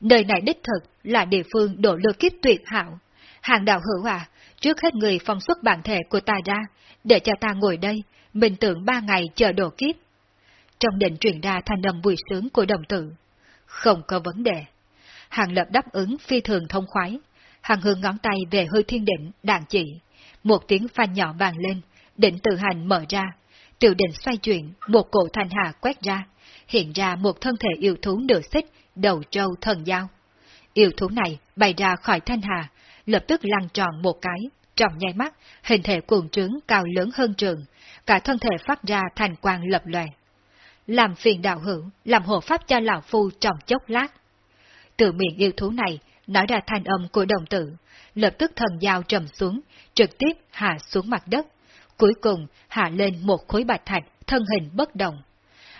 Nơi này đích thực là địa phương đổ lôi kiếp tuyệt hảo. Hàng đạo hữu à, trước hết người phong xuất bản thể của ta ra, để cho ta ngồi đây, mình tưởng ba ngày chờ đổ kiếp. Trong đền truyền ra thanh âm vui sướng của đồng tử. Không có vấn đề. Hàng lập đáp ứng phi thường thông khoái. Hàng hương ngón tay về hơi thiên định, đạn chỉ. Một tiếng phanh nhỏ vàng lên, định tự hành mở ra. Tiểu định xoay chuyển, một cổ thanh hà quét ra. Hiện ra một thân thể yêu thú nửa xích, đầu trâu thần dao. Yêu thú này bay ra khỏi thanh hà, lập tức lăn tròn một cái, trong nháy mắt, hình thể cuồng trướng cao lớn hơn trường, cả thân thể phát ra thành quang lập lòe. Làm phiền đạo hữu, làm hộ pháp cho lão phu trong chốc lát. Từ miệng yêu thú này, nói ra thanh âm của đồng tử, lập tức thần dao trầm xuống, trực tiếp hạ xuống mặt đất. Cuối cùng hạ lên một khối bạch thạch, thân hình bất động.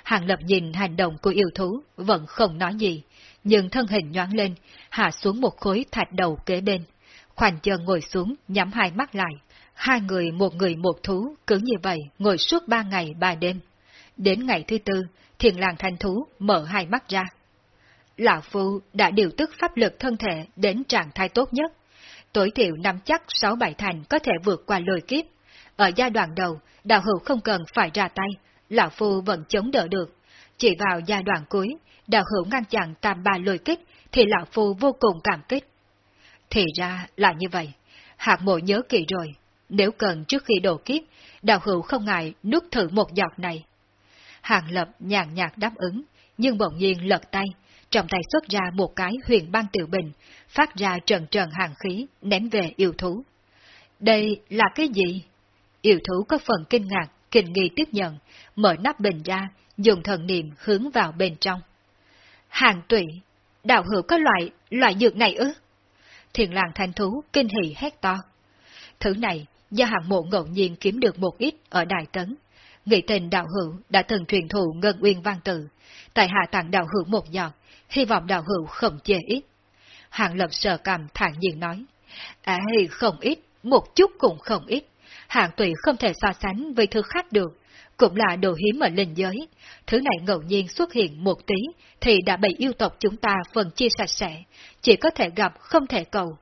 Hàng lập nhìn hành động của yêu thú, vẫn không nói gì, nhưng thân hình nhoáng lên, hạ xuống một khối thạch đầu kế bên. Khoảnh chân ngồi xuống, nhắm hai mắt lại. Hai người một người một thú, cứ như vậy, ngồi suốt ba ngày ba đêm. Đến ngày thứ tư, thiền làng thanh thú mở hai mắt ra. Lão Phu đã điều tức pháp lực thân thể đến trạng thái tốt nhất. Tối thiểu nắm chắc sáu bảy thành có thể vượt qua lôi kiếp. Ở giai đoạn đầu, đạo hữu không cần phải ra tay, Lão Phu vẫn chống đỡ được. Chỉ vào giai đoạn cuối, đạo hữu ngăn chặn tam ba lôi kích, thì Lão Phu vô cùng cảm kích. Thì ra là như vậy. hạt mộ nhớ kỹ rồi. Nếu cần trước khi đổ kiếp, đạo hữu không ngại nuốt thử một giọt này. Hàng Lập nhàn nhạt đáp ứng, nhưng bỗng nhiên lật tay, trong tay xuất ra một cái huyền băng tiểu bình, phát ra trần trần hàng khí, ném về yêu thú. Đây là cái gì? Yêu thú có phần kinh ngạc, kinh nghi tiếp nhận, mở nắp bình ra, dùng thần niệm hướng vào bên trong. Hàng tụy, đạo hữu có loại, loại dược này ư? Thiền làng thanh thú kinh hỉ hét to. Thứ này, do hạng mộ ngẫu nhiên kiếm được một ít ở Đại Tấn vị tình đạo hữu đã từng truyền thụ ngân uyên văn tự, tại hạ tặng đạo hữu một giọt, hy vọng đạo hữu không chê ít. Hàng lập sờ cằm thản nhiên nói, À không ít, một chút cũng không ít. hạng tùy không thể so sánh với thứ khác được, cũng là đồ hiếm ở linh giới. Thứ này ngẫu nhiên xuất hiện một tí, thì đã bị yêu tộc chúng ta phần chia sạch sẽ, chỉ có thể gặp không thể cầu.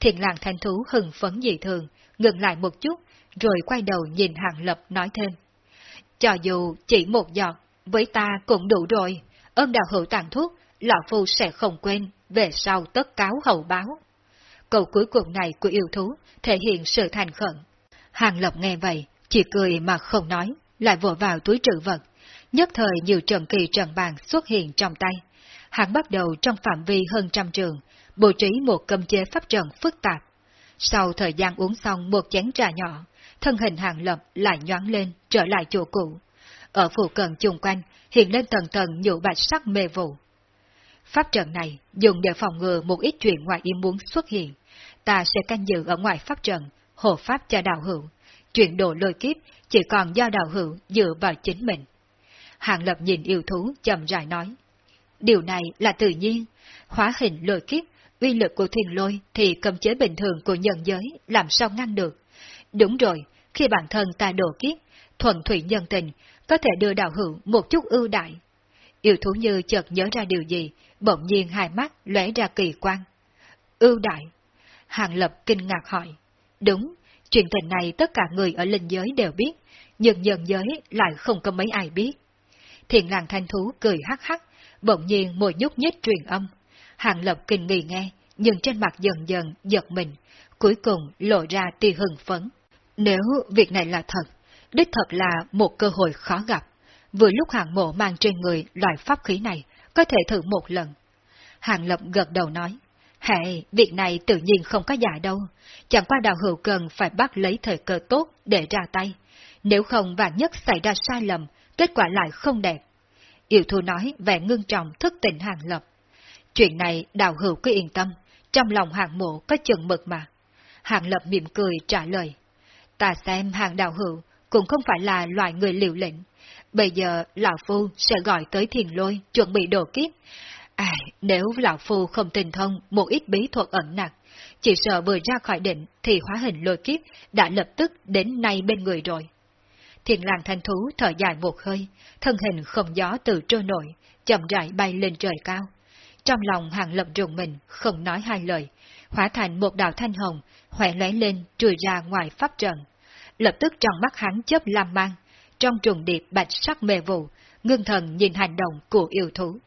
Thiền làng thanh thú hừng phấn dị thường, ngừng lại một chút, rồi quay đầu nhìn hàng lập nói thêm. Cho dù chỉ một giọt, với ta cũng đủ rồi, ơn đạo hữu tàn thuốc, lão phu sẽ không quên, về sau tất cáo hậu báo. Câu cuối cùng này của yêu thú thể hiện sự thành khẩn. Hàng Lập nghe vậy, chỉ cười mà không nói, lại vội vào túi trữ vật. Nhất thời nhiều trận kỳ trận bàn xuất hiện trong tay. Hắn bắt đầu trong phạm vi hơn trăm trường, bố trí một cấm chế pháp trận phức tạp. Sau thời gian uống xong một chén trà nhỏ, thân hình hàng lập lại nhoáng lên, trở lại chỗ cũ. Ở phụ cận chung quanh, hiện lên tầng tầng nhũ bạch sắc mê vụ. Pháp trận này dùng để phòng ngừa một ít chuyện ngoài ý muốn xuất hiện. Ta sẽ canh giữ ở ngoài pháp trận, hộ pháp cho đạo hữu. Chuyện đồ lôi kiếp chỉ còn do đạo hữu dựa vào chính mình. Hàng lập nhìn yêu thú chậm rãi nói. Điều này là tự nhiên, hóa hình lôi kiếp, uy lực của thuyền lôi thì cầm chế bình thường của nhân giới làm sao ngăn được. Đúng rồi, khi bản thân ta đổ kiếp, thuần thủy nhân tình, có thể đưa đạo hữu một chút ưu đại. Yêu thú như chợt nhớ ra điều gì, bỗng nhiên hai mắt lóe ra kỳ quan. Ưu đại. Hàng Lập kinh ngạc hỏi. Đúng, chuyện tình này tất cả người ở linh giới đều biết, nhưng nhân giới lại không có mấy ai biết. Thiền làng thanh thú cười hắc hắc, bỗng nhiên môi nhúc nhích truyền âm. Hàng Lập kinh nghi nghe, nhưng trên mặt dần dần giật mình, cuối cùng lộ ra tia hừng phấn. Nếu việc này là thật, đích thật là một cơ hội khó gặp. Vừa lúc hạng mộ mang trên người loại pháp khí này, có thể thử một lần. hạng Lập gật đầu nói, Hệ, việc này tự nhiên không có giả đâu, chẳng qua đạo hữu cần phải bắt lấy thời cơ tốt để ra tay, nếu không vạn nhất xảy ra sai lầm, kết quả lại không đẹp. Yêu thu nói vẻ ngưng trọng thức tỉnh hàng lập. Chuyện này đạo hữu cứ yên tâm, trong lòng hàng mộ có chừng mực mà. Hàng lập mỉm cười trả lời. Ta xem hàng đạo hữu cũng không phải là loại người liều lĩnh. Bây giờ Lão Phu sẽ gọi tới thiền lôi chuẩn bị đồ kiếp. À, nếu Lão Phu không tình thông một ít bí thuật ẩn nặc, chỉ sợ vừa ra khỏi định thì hóa hình lôi kiếp đã lập tức đến nay bên người rồi. Thiền làng thanh thú thở dài một hơi, thân hình không gió từ trôi nổi, chậm rãi bay lên trời cao. Trong lòng hàng lập rùng mình, không nói hai lời, hóa thành một đạo thanh hồng, khỏe lóe lên, trùi ra ngoài pháp trận. Lập tức trong mắt hắn chớp lam mang, trong trùng điệp bạch sắc mê vụ, ngưng thần nhìn hành động của yêu thú.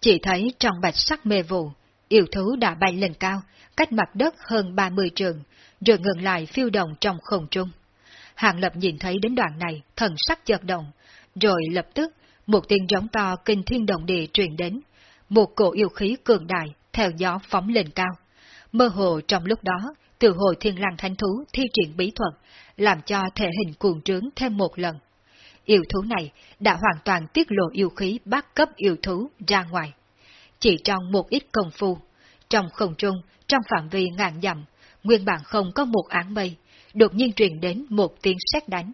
Chỉ thấy trong bạch sắc mê vụ, yêu thú đã bay lên cao, cách mặt đất hơn 30 trường, rồi ngừng lại phiêu động trong không trung. Hàng Lập nhìn thấy đến đoạn này, thần sắc chợt động, rồi lập tức, một tiếng giống to kinh thiên động địa truyền đến, một cổ yêu khí cường đại, theo gió phóng lên cao. Mơ hồ trong lúc đó, từ hồi thiên lang thánh thú thi triển bí thuật, làm cho thể hình cuồng trướng thêm một lần. Yêu thú này đã hoàn toàn tiết lộ yêu khí bát cấp yêu thú ra ngoài. Chỉ trong một ít công phu, trong không trung, trong phạm vi ngàn dặm, nguyên bản không có một áng mây, đột nhiên truyền đến một tiếng sét đánh.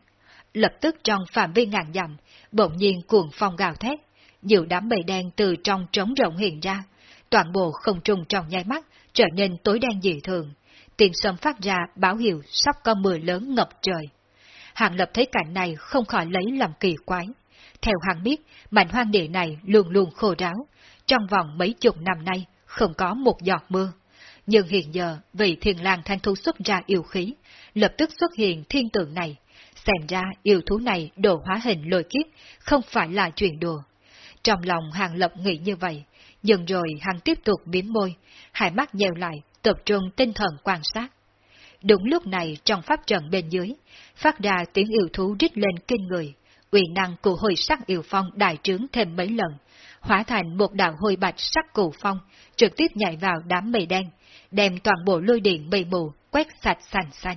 Lập tức trong phạm vi ngàn dặm, bỗng nhiên cuồng phong gào thét, nhiều đám mây đen từ trong trống rộng hiện ra, toàn bộ không trung trong nháy mắt trở nên tối đen dị thường. Tiếng sấm phát ra báo hiệu sắp có mưa lớn ngập trời. Hàng Lập thấy cảnh này không khỏi lấy làm kỳ quái. Theo hàng biết, mảnh hoang địa này luôn luôn khô ráo, trong vòng mấy chục năm nay không có một giọt mưa. Nhưng hiện giờ, vì thiên lang thanh thu xuất ra yêu khí, lập tức xuất hiện thiên tượng này. Xem ra yêu thú này đồ hóa hình lôi kiếp, không phải là chuyện đùa. Trong lòng hàng lập nghĩ như vậy, dần rồi hắn tiếp tục biếm môi, hai mắt nhèo lại, tập trung tinh thần quan sát. Đúng lúc này trong pháp trận bên dưới, phát ra tiếng yêu thú rít lên kinh người, uy năng của hồi sắc yêu phong đại trướng thêm mấy lần, hóa thành một đạo hồi bạch sắc cụ phong, trực tiếp nhảy vào đám mây đen, đem toàn bộ lôi điện mây mù quét sạch sành xanh.